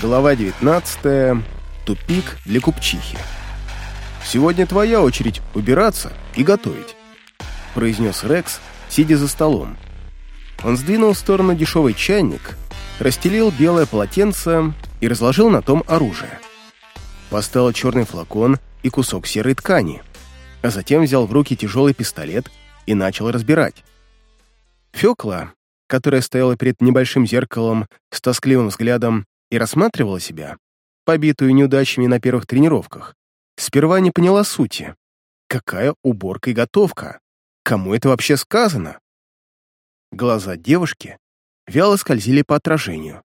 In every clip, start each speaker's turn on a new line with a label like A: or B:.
A: Глава 19. Тупик для купчихи. «Сегодня твоя очередь убираться и готовить», — произнес Рекс, сидя за столом. Он сдвинул в сторону дешевый чайник, расстелил белое полотенце и разложил на том оружие. Поставил черный флакон и кусок серой ткани, а затем взял в руки тяжелый пистолет и начал разбирать. Фёкла, которая стояла перед небольшим зеркалом с тоскливым взглядом и рассматривала себя, побитую неудачами на первых тренировках, сперва не поняла сути. Какая уборка и готовка? Кому это вообще сказано? Глаза девушки вяло скользили по отражению.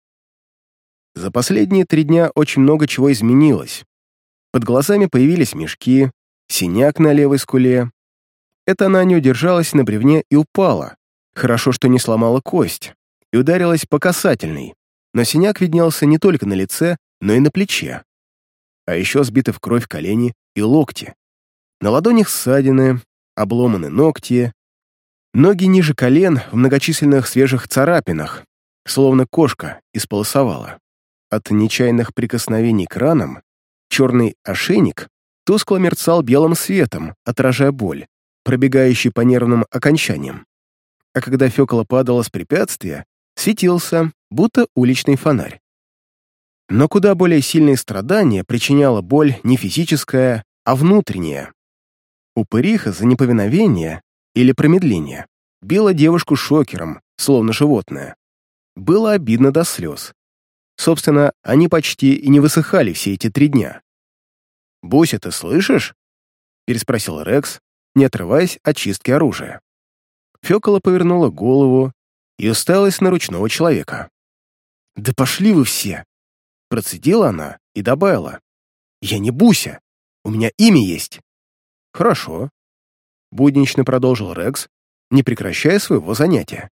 A: За последние три дня очень много чего изменилось. Под глазами появились мешки, синяк на левой скуле. Это она не удержалась на бревне и упала. Хорошо, что не сломала кость и ударилась по касательной но синяк виднелся не только на лице, но и на плече. А еще сбиты в кровь колени и локти. На ладонях ссадины, обломаны ногти, ноги ниже колен в многочисленных свежих царапинах, словно кошка исполосовала. От нечаянных прикосновений к ранам черный ошейник тускло мерцал белым светом, отражая боль, пробегающий по нервным окончаниям. А когда фекла падала с препятствия, светился, будто уличный фонарь. Но куда более сильные страдания причиняла боль не физическая, а внутренняя. Упыриха за неповиновение или промедление била девушку шокером, словно животное. Было обидно до слез. Собственно, они почти и не высыхали все эти три дня. «Буся, ты слышишь?» — переспросил Рекс, не отрываясь от чистки оружия. Фёкола повернула голову и уставилась на ручного человека. «Да пошли вы все!» Процедила она и добавила. «Я не Буся, у меня имя есть». «Хорошо», — буднично продолжил Рекс, не прекращая своего занятия.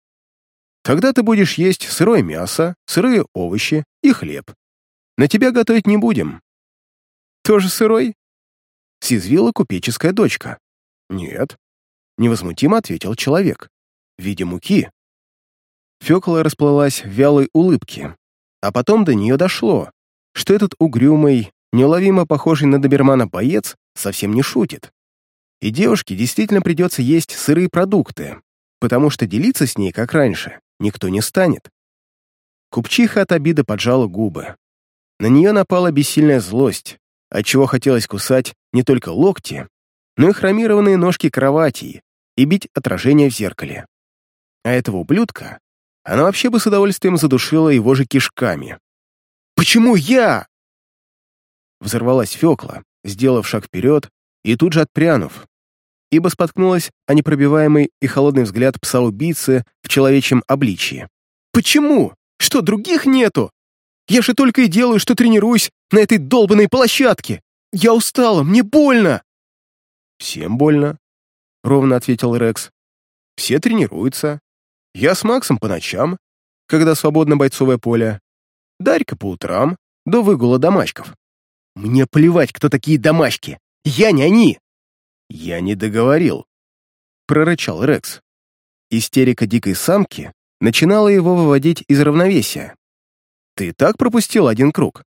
A: «Тогда ты будешь есть сырое мясо, сырые овощи и хлеб. На тебя готовить не будем». «Тоже сырой?» — съязвила купеческая дочка. «Нет», — невозмутимо ответил человек. «В виде муки, Фёкла расплылась в вялой улыбке, а потом до нее дошло, что этот угрюмый, неуловимо похожий на добермана боец совсем не шутит. И девушке действительно придется есть сырые продукты, потому что делиться с ней, как раньше, никто не станет. Купчиха от обиды поджала губы. На нее напала бессильная злость, отчего хотелось кусать не только локти, но и хромированные ножки кровати и бить отражение в зеркале. А этого ублюдка она вообще бы с удовольствием задушила его же кишками. «Почему я?» Взорвалась Фёкла, сделав шаг вперед и тут же отпрянув, ибо споткнулась о непробиваемый и холодный взгляд пса-убийцы в человечьем обличии. «Почему? Что, других нету? Я же только и делаю, что тренируюсь на этой долбанной площадке! Я устала, мне больно!» «Всем больно», — ровно ответил Рекс. «Все тренируются, я с Максом по ночам, когда свободно бойцовое поле. Дарька по утрам, до выгула домашков. Мне плевать, кто такие домашки. Я не они. Я не договорил. Прорычал Рекс. Истерика дикой самки начинала его выводить из равновесия. Ты так пропустил один круг.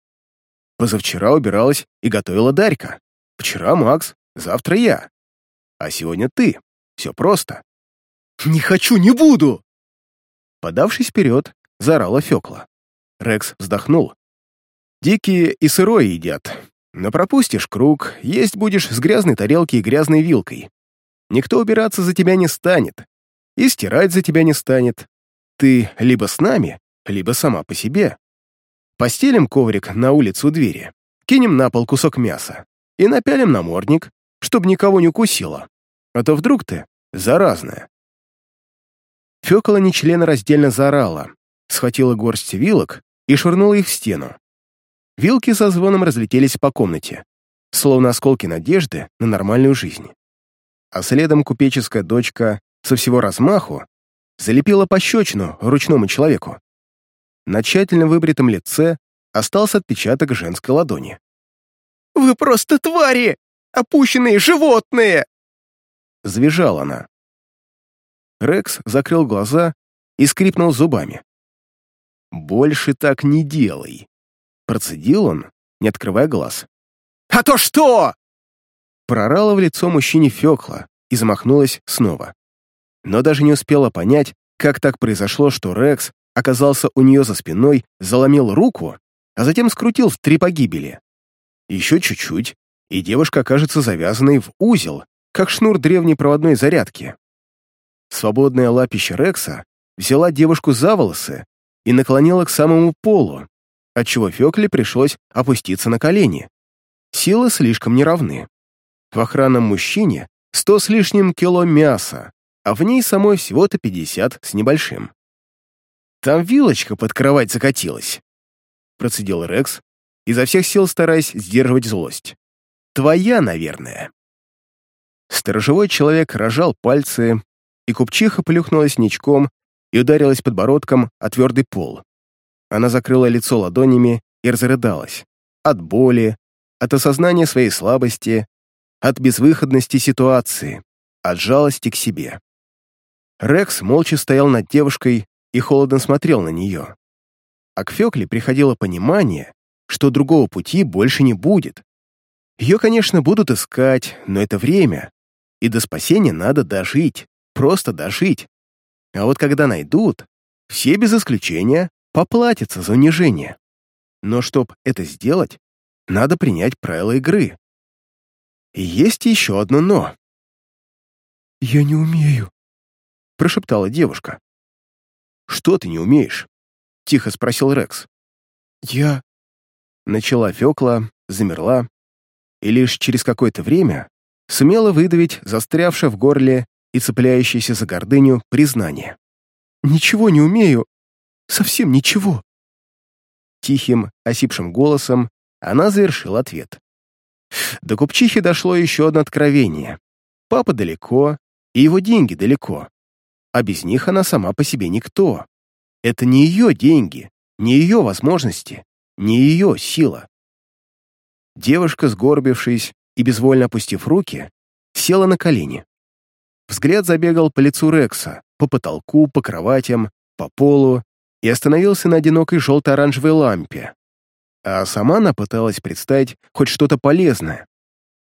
A: Позавчера убиралась и готовила Дарька. Вчера Макс, завтра я. А сегодня ты. Все просто. «Не хочу, не буду!» Подавшись вперед, заорала Фёкла. Рекс вздохнул. «Дикие и сырое едят. Но пропустишь круг, есть будешь с грязной тарелки и грязной вилкой. Никто убираться за тебя не станет. И стирать за тебя не станет. Ты либо с нами, либо сама по себе. Постелим коврик на улицу двери, кинем на пол кусок мяса и напялим намордник, чтобы никого не укусило. А то вдруг ты заразная. Фёкола раздельно заорала, схватила горсть вилок и швырнула их в стену. Вилки со звоном разлетелись по комнате, словно осколки надежды на нормальную жизнь. А следом купеческая дочка со всего размаху залепила пощечину ручному человеку. На тщательно выбритом лице остался отпечаток женской ладони. «Вы просто твари! Опущенные животные!» Завизжала она. Рекс закрыл глаза и скрипнул зубами. «Больше так не делай», Процедил он, не открывая глаз.
B: «А то что?»
A: Прорала в лицо мужчине Фёкла и замахнулась снова. Но даже не успела понять, как так произошло, что Рекс оказался у нее за спиной, заломил руку, а затем скрутил в три погибели. Еще чуть-чуть, и девушка окажется завязанной в узел, как шнур древней проводной зарядки. Свободная лапища Рекса взяла девушку за волосы и наклонила к самому полу, отчего Фёкле пришлось опуститься на колени. Силы слишком неравны. В охранном мужчине сто с лишним кило мяса, а в ней самой всего-то пятьдесят с небольшим. «Там вилочка под кровать закатилась», — процедил Рекс, изо всех сил стараясь сдерживать злость. «Твоя, наверное». Сторожевой человек рожал пальцы, и купчиха плюхнулась ничком и ударилась подбородком о твердый пол. Она закрыла лицо ладонями и разрыдалась. От боли, от осознания своей слабости, от безвыходности ситуации, от жалости к себе. Рекс молча стоял над девушкой и холодно смотрел на нее. А к Фёкле приходило понимание, что другого пути больше не будет. Ее, конечно, будут искать, но это время, и до спасения надо дожить, просто дожить. А вот когда найдут, все без исключения поплатятся за унижение. Но чтобы это сделать, надо принять правила игры. И есть еще одно «но».
B: «Я не умею», — прошептала девушка.
A: «Что ты не умеешь?» — тихо спросил Рекс.
B: «Я...»
A: Начала Фёкла, замерла, и лишь через какое-то время сумела выдавить застрявшее в горле и цепляющееся за гордыню признание.
B: «Ничего не умею. Совсем ничего».
A: Тихим, осипшим голосом она завершила ответ. До купчихи дошло еще одно откровение. Папа далеко, и его деньги далеко. А без них она сама по себе никто. Это не ее деньги, не ее возможности, не ее сила. Девушка, сгорбившись и безвольно опустив руки, села на колени. Взгляд забегал по лицу Рекса, по потолку, по кроватям, по полу и остановился на одинокой желто-оранжевой лампе. А сама она пыталась представить хоть что-то полезное,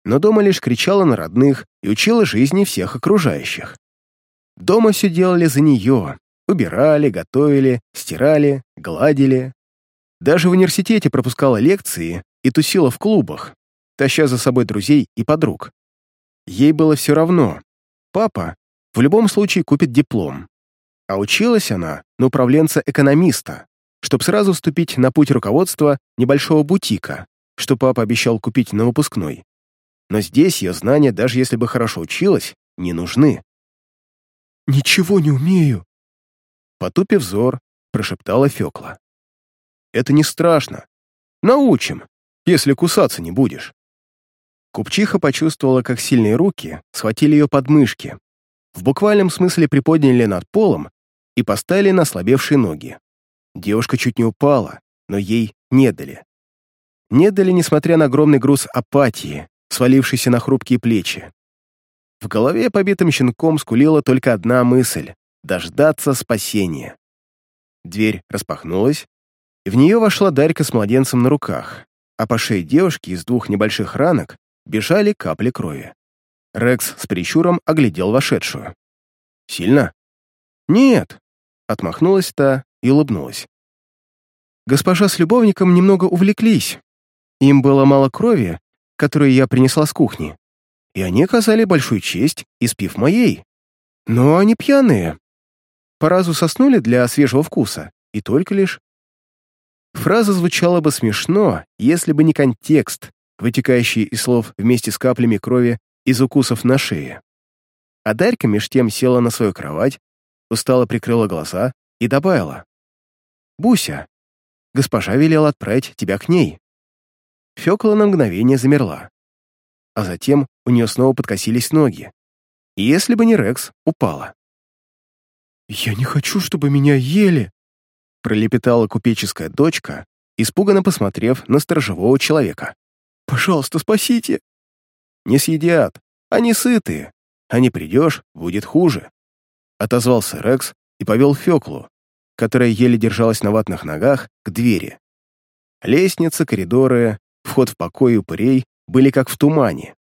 A: но дома лишь кричала на родных и учила жизни всех окружающих. Дома все делали за нее, убирали, готовили, стирали, гладили. Даже в университете пропускала лекции и тусила в клубах, таща за собой друзей и подруг. Ей было все равно. Папа в любом случае купит диплом. А училась она на управленца-экономиста, чтобы сразу вступить на путь руководства небольшого бутика, что папа обещал купить на выпускной. Но здесь ее знания, даже если бы хорошо училась, не нужны.
B: «Ничего не умею», —
A: потупив взор, прошептала Фёкла. «Это не страшно. Научим, если кусаться не будешь». Купчиха почувствовала, как сильные руки схватили ее подмышки, в буквальном смысле приподняли над полом и поставили на ослабевшие ноги. Девушка чуть не упала, но ей не дали. Не дали, несмотря на огромный груз апатии, свалившийся на хрупкие плечи. В голове побитым щенком скулила только одна мысль — дождаться спасения. Дверь распахнулась, и в нее вошла Дарька с младенцем на руках, а по шее девушки из двух небольших ранок бежали капли крови. Рекс с прищуром оглядел вошедшую. «Сильно?» «Нет», — отмахнулась та и улыбнулась. Госпожа с любовником немного увлеклись. Им было мало крови, которую я принесла с кухни, и они оказали большую честь, испив моей. Но они пьяные. По разу соснули для свежего вкуса, и только лишь. Фраза звучала бы смешно, если бы не контекст, вытекающий из слов вместе с каплями крови из укусов на шее. А Дарька меж тем села на свою кровать, устало прикрыла глаза и добавила. «Буся, госпожа велела отправить тебя к ней». Фёкла на мгновение замерла. А затем у нее снова подкосились ноги. И если бы не Рекс, упала.
B: «Я не хочу, чтобы меня ели»,
A: пролепетала купеческая дочка, испуганно посмотрев на сторожевого человека.
B: «Пожалуйста, спасите!»
A: «Не съедят, они сытые, а не придешь, будет хуже», отозвался Рекс и повел Феклу, которая еле держалась на ватных ногах, к двери. Лестница, коридоры, вход в покой упырей были как в тумане,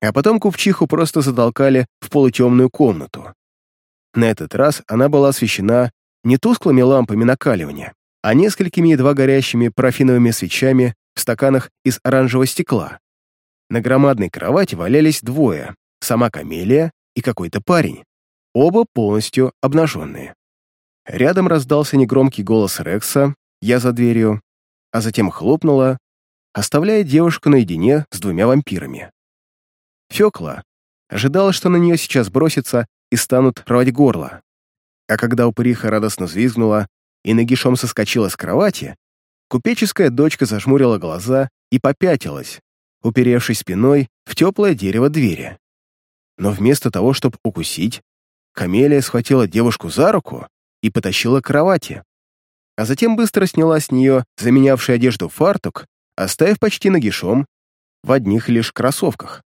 A: а потом купчиху просто затолкали в полутемную комнату. На этот раз она была освещена не тусклыми лампами накаливания, а несколькими едва горящими парафиновыми свечами в стаканах из оранжевого стекла. На громадной кровати валялись двое, сама Камелия и какой-то парень, оба полностью обнаженные. Рядом раздался негромкий голос Рекса, я за дверью, а затем хлопнула, оставляя девушку наедине с двумя вампирами. Фёкла ожидала, что на нее сейчас бросится и станут рвать горло. А когда упыриха радостно взвизгнула и нагишом соскочила с кровати, купеческая дочка зажмурила глаза и попятилась, уперевшись спиной в теплое дерево двери. Но вместо того, чтобы укусить, Камелия схватила девушку за руку и потащила к кровати, а затем быстро сняла с нее заменявший одежду фартук, оставив почти нагишом в одних лишь кроссовках.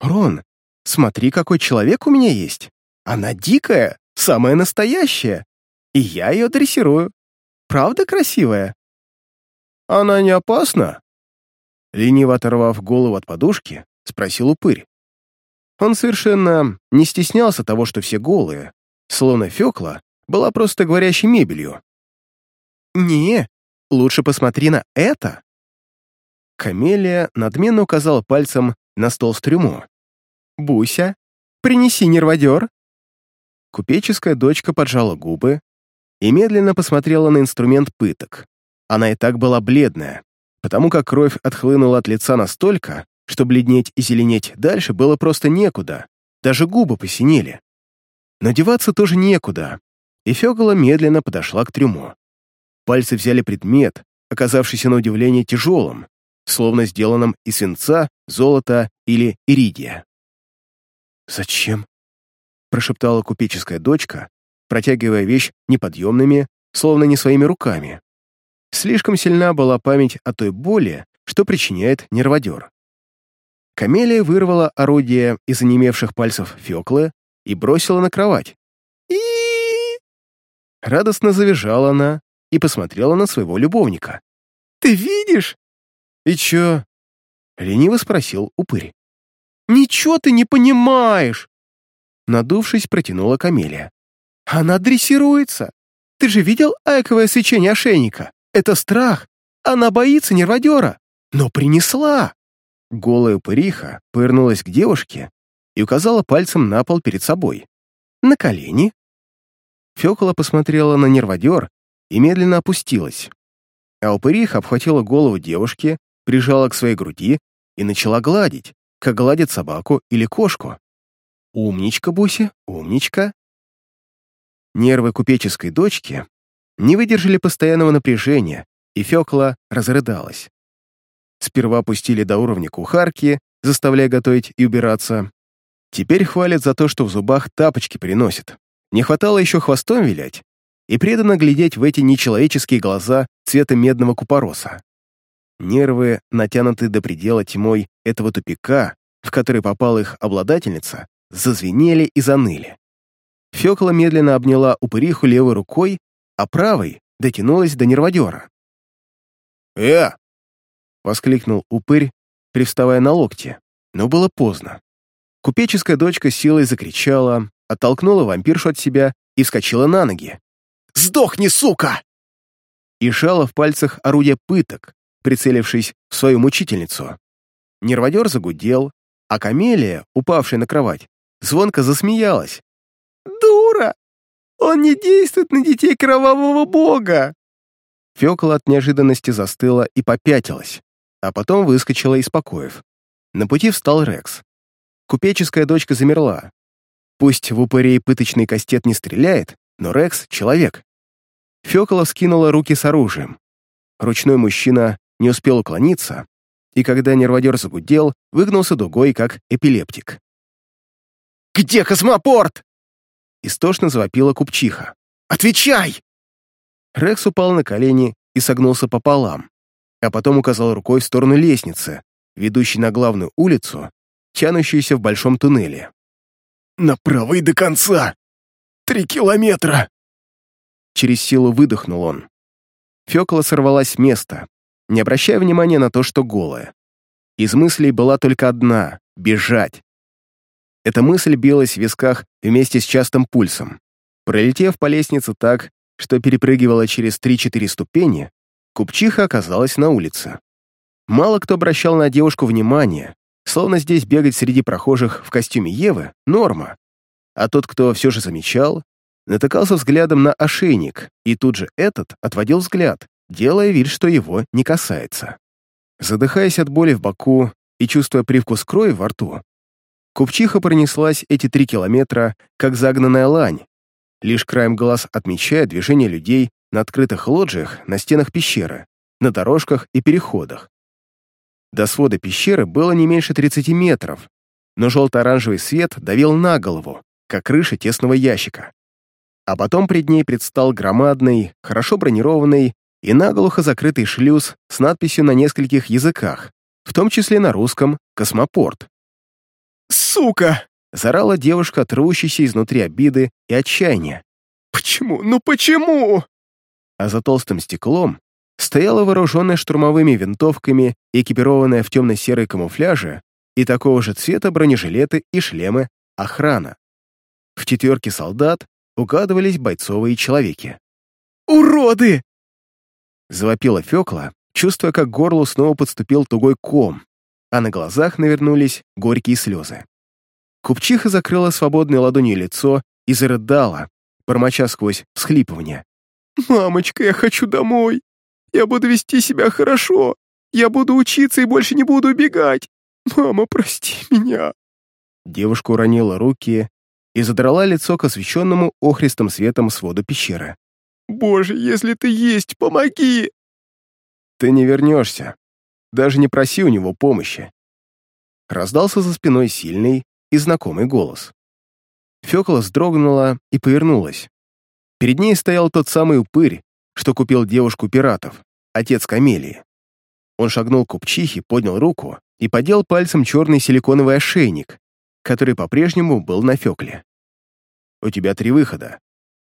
A: «Рон, смотри, какой человек у меня есть! Она дикая, самая настоящая, и я ее дрессирую. Правда красивая?» «Она не опасна?» Лениво оторвав голову от подушки, спросил упырь. Он совершенно не стеснялся того, что все голые, словно Фёкла была просто говорящей мебелью. «Не, лучше посмотри на это!» Камелия надменно указала пальцем на стол с трюмо. «Буся, принеси нерводер!» Купеческая дочка поджала губы и медленно посмотрела на инструмент пыток. Она и так была бледная, потому как кровь отхлынула от лица настолько, что бледнеть и зеленеть дальше было просто некуда, даже губы посинели. Но деваться тоже некуда, и Фёгала медленно подошла к трюму. Пальцы взяли предмет, оказавшийся на удивление тяжелым, словно сделанным из свинца, золота или иридия. «Зачем?» — прошептала купеческая дочка, протягивая вещь неподъемными, словно не своими руками. Слишком сильна была память о той боли, что причиняет нерводер. Камелия вырвала орудие из онемевших пальцев Фёклы и бросила на кровать. и Радостно завизжала она и посмотрела на своего любовника. «Ты видишь?» «И чё?» — лениво спросил упырь. «Ничего ты не понимаешь!» Надувшись, протянула Камелия. «Она дрессируется! Ты же видел айковое свечение ошейника? Это страх! Она боится нерводера! Но принесла!» Голая упыриха повернулась к девушке и указала пальцем на пол перед собой. «На колени». Фёкола посмотрела на нерводер и медленно опустилась. А упыриха обхватила голову девушки, прижала к своей груди и начала гладить, как гладит собаку или кошку. «Умничка, Буся, умничка!» Нервы купеческой дочки не выдержали постоянного напряжения, и Фёкла разрыдалась. Сперва пустили до уровня кухарки, заставляя готовить и убираться. Теперь хвалят за то, что в зубах тапочки приносят. Не хватало еще хвостом вилять и преданно глядеть в эти нечеловеческие глаза цвета медного купороса. Нервы, натянутые до предела тьмой этого тупика, в который попала их обладательница, зазвенели и заныли. Фёкла медленно обняла упыриху левой рукой, а правой дотянулась до нерводера. «Э, — воскликнул упырь, привставая на локте, но было поздно. Купеческая дочка силой закричала, оттолкнула вампиршу от себя и вскочила на ноги. «Сдохни, сука!» И шала в пальцах орудие пыток, прицелившись в свою мучительницу. Нерводер загудел, а камелия, упавшая на кровать, звонко засмеялась. «Дура! Он не действует на детей кровавого бога!» Фёкла от неожиданности застыла и попятилась а потом выскочила из покоев. На пути встал Рекс. Купеческая дочка замерла. Пусть в упырей пыточный кастет не стреляет, но Рекс — человек. Фёкола скинула руки с оружием. Ручной мужчина не успел уклониться, и когда нерводер загудел, выгнулся дугой, как эпилептик. «Где космопорт?» Истошно завопила купчиха. «Отвечай!» Рекс упал на колени и согнулся пополам а потом указал рукой в сторону лестницы, ведущей на главную улицу, тянущуюся в большом туннеле. «Направо и до конца! Три километра!» Через силу выдохнул он. Фёкла сорвалась с места. не обращая внимания на то, что голая. Из мыслей была только одна — бежать. Эта мысль билась в висках вместе с частым пульсом. Пролетев по лестнице так, что перепрыгивала через 3-4 ступени, купчиха оказалась на улице. Мало кто обращал на девушку внимание, словно здесь бегать среди прохожих в костюме Евы — норма. А тот, кто все же замечал, натыкался взглядом на ошейник, и тут же этот отводил взгляд, делая вид, что его не касается. Задыхаясь от боли в боку и чувствуя привкус крови во рту, купчиха пронеслась эти три километра, как загнанная лань, лишь краем глаз отмечая движение людей на открытых лоджиях на стенах пещеры, на дорожках и переходах. До свода пещеры было не меньше 30 метров, но желто-оранжевый свет давил на голову, как крыша тесного ящика. А потом пред ней предстал громадный, хорошо бронированный и наглухо закрытый шлюз с надписью на нескольких языках, в том числе на русском «Космопорт».
B: «Сука!»
A: — зарала девушка, трущаяся изнутри обиды и отчаяния.
B: «Почему? Ну почему?»
A: А за толстым стеклом стояла вооруженная штурмовыми винтовками, экипированная в темно-серой камуфляже и такого же цвета бронежилеты и шлемы охрана. В четверке солдат угадывались бойцовые человеки.
B: «Уроды!»
A: Завопила Фёкла, чувствуя, как горлу снова подступил тугой ком, а на глазах навернулись горькие слезы. Купчиха закрыла свободной ладонью лицо и зарыдала, бормоча сквозь всхлипывание.
B: «Мамочка, я хочу домой! Я буду вести себя хорошо! Я буду учиться и больше не буду убегать! Мама, прости меня!»
A: Девушка уронила руки и задрала лицо к освещенному охристым светом своду пещеры.
B: «Боже, если ты есть, помоги!»
A: «Ты не вернешься. Даже не проси у него помощи». Раздался за спиной сильный и знакомый голос. Фёкла вздрогнула и повернулась. Перед ней стоял тот самый упырь, что купил девушку пиратов, отец Камелии. Он шагнул к купчихе, поднял руку и подел пальцем черный силиконовый ошейник, который по-прежнему был на Фёкле. «У тебя три выхода.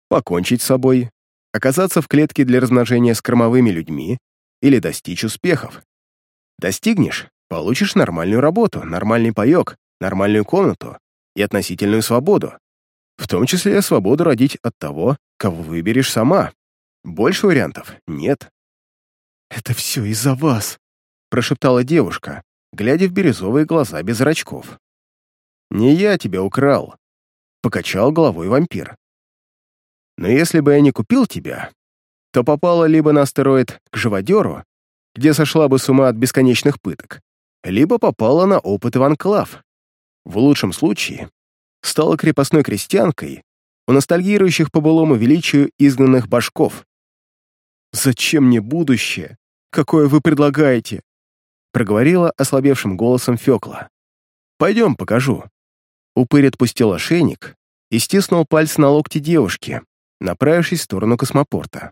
A: Покончить с собой, оказаться в клетке для размножения с кормовыми людьми или достичь успехов. Достигнешь — получишь нормальную работу, нормальный паёк, нормальную комнату и относительную свободу, в том числе свободу родить от того, кого выберешь сама. Больше вариантов нет.
B: «Это все из-за вас», —
A: прошептала девушка, глядя в бирюзовые глаза без зрачков. «Не я тебя украл», — покачал головой вампир. «Но если бы я не купил тебя, то попала либо на астероид к живодеру, где сошла бы с ума от бесконечных пыток, либо попала на опыт в анклав. В лучшем случае стала крепостной крестьянкой у ностальгирующих по былому величию изгнанных башков.
B: «Зачем мне будущее? Какое вы предлагаете?»
A: проговорила ослабевшим голосом Фёкла. «Пойдем, покажу». Упырь отпустил ошейник и стиснул пальцы на локте девушки, направившись в сторону космопорта.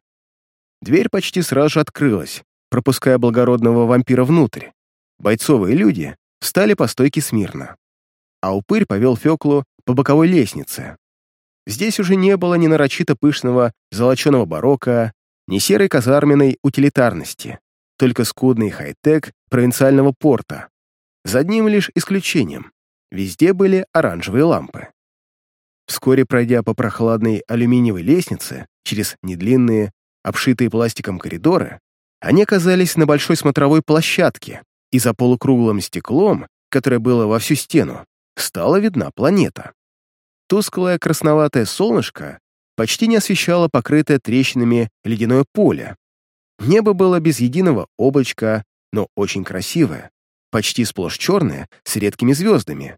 A: Дверь почти сразу же открылась, пропуская благородного вампира внутрь. Бойцовые люди встали по стойке смирно. А упырь повел Фёклу по боковой лестнице. Здесь уже не было ни нарочито пышного золоченого барокко, ни серой казарменной утилитарности, только скудный хай-тек провинциального порта. За одним лишь исключением. Везде были оранжевые лампы. Вскоре пройдя по прохладной алюминиевой лестнице через недлинные, обшитые пластиком коридоры, они оказались на большой смотровой площадке, и за полукруглым стеклом, которое было во всю стену, стала видна планета. Тусклое красноватое солнышко почти не освещало покрытое трещинами ледяное поле. Небо было без единого облачка, но очень красивое, почти сплошь черное, с редкими звездами,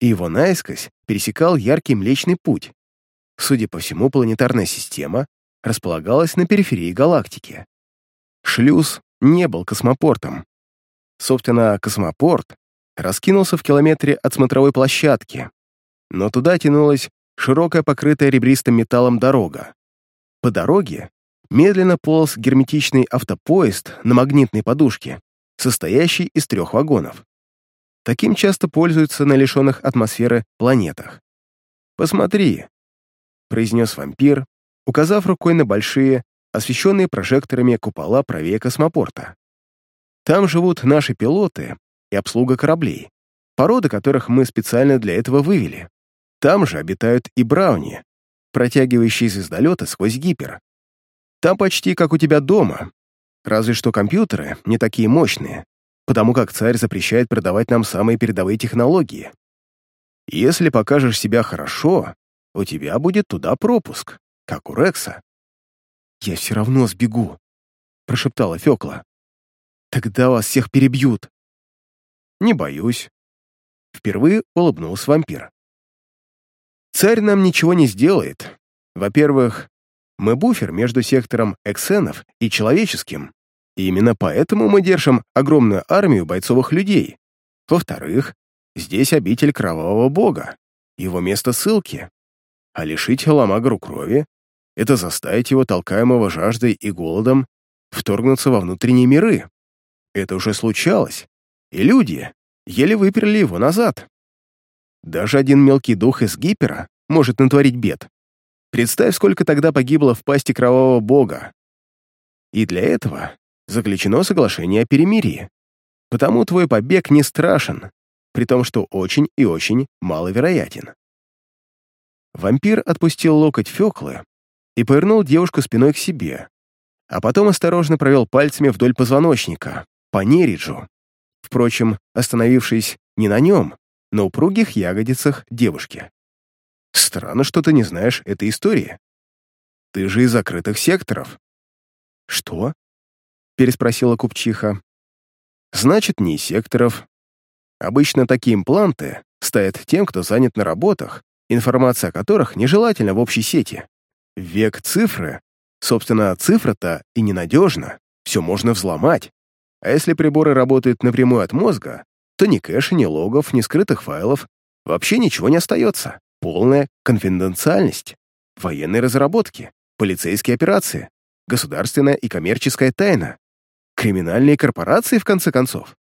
A: и его наискось пересекал яркий Млечный Путь. Судя по всему, планетарная система располагалась на периферии галактики. Шлюз не был космопортом. Собственно, космопорт раскинулся в километре от смотровой площадки, но туда тянулась широкая покрытая ребристым металлом дорога. По дороге медленно полз герметичный автопоезд на магнитной подушке, состоящий из трех вагонов. Таким часто пользуются на лишенных атмосферы планетах. «Посмотри», — произнес вампир, указав рукой на большие, освещенные прожекторами купола правее космопорта. Там живут наши пилоты и обслуга кораблей, породы которых мы специально для этого вывели. Там же обитают и брауни, протягивающие звездолеты сквозь гипер. Там почти как у тебя дома, разве что компьютеры не такие мощные, потому как царь запрещает продавать нам самые передовые технологии. Если покажешь себя хорошо, у тебя будет туда пропуск, как у Рекса.
B: «Я все равно сбегу», — прошептала Фёкла. «Тогда вас всех перебьют».
A: «Не боюсь». Впервые улыбнулся вампир. «Царь нам ничего не сделает. Во-первых, мы буфер между сектором эксенов и человеческим, и именно поэтому мы держим огромную армию бойцовых людей. Во-вторых, здесь обитель кровавого бога, его место ссылки. А лишить Ламагру крови — это заставить его, толкаемого жаждой и голодом, вторгнуться во внутренние миры. Это уже случалось, и люди еле выперли его назад. Даже один мелкий дух из гипера может натворить бед. Представь, сколько тогда погибло в пасти кровавого бога. И для этого заключено соглашение о перемирии. Потому твой побег не страшен, при том, что очень и очень маловероятен. Вампир отпустил локоть Фёклы и повернул девушку спиной к себе, а потом осторожно провел пальцами вдоль позвоночника, по нериджу, впрочем, остановившись не на нем, на упругих ягодицах девушки. Странно, что ты не знаешь этой истории. Ты же из закрытых секторов.
B: Что? Переспросила купчиха.
A: Значит, не из секторов. Обычно такие импланты ставят тем, кто занят на работах, информация о которых нежелательна в общей сети. Век цифры. Собственно, цифра-то и ненадежна, все можно взломать. А если приборы работают напрямую от мозга, то ни кэша, ни логов, ни скрытых файлов, вообще ничего не остается полная конфиденциальность, военные разработки, полицейские операции, государственная и коммерческая тайна, криминальные корпорации, в конце концов.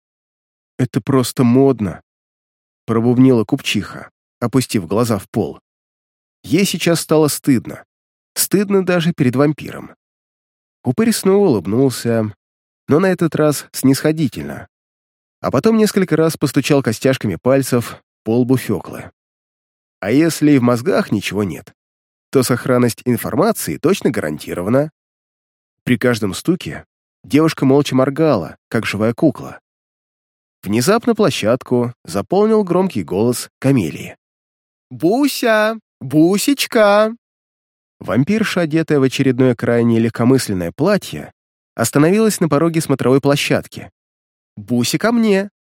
B: «Это просто модно», — пробубнила купчиха, опустив глаза в пол.
A: Ей сейчас стало стыдно. Стыдно даже перед вампиром. Упырь снова улыбнулся, но на этот раз снисходительно. А потом несколько раз постучал костяшками пальцев по лбу Фёклы. А если и в мозгах ничего нет, то сохранность информации точно гарантирована. При каждом стуке девушка молча моргала, как живая кукла. Внезапно площадку заполнил громкий голос Камелии. «Буся! Бусечка!» Вампирша, одетая в очередное крайне легкомысленное платье, остановилась на пороге смотровой площадки. «Буся ко мне!»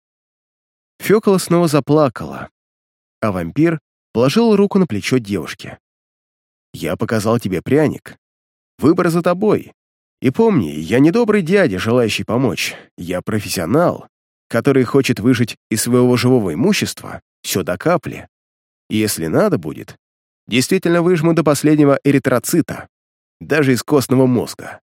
A: Фёкла снова заплакала, а вампир положил руку на плечо девушки. «Я показал тебе пряник. Выбор за тобой. И помни, я не добрый дядя, желающий помочь. Я профессионал, который хочет выжить из своего живого имущества все до капли. И если надо будет, действительно выжму до последнего эритроцита, даже из костного мозга.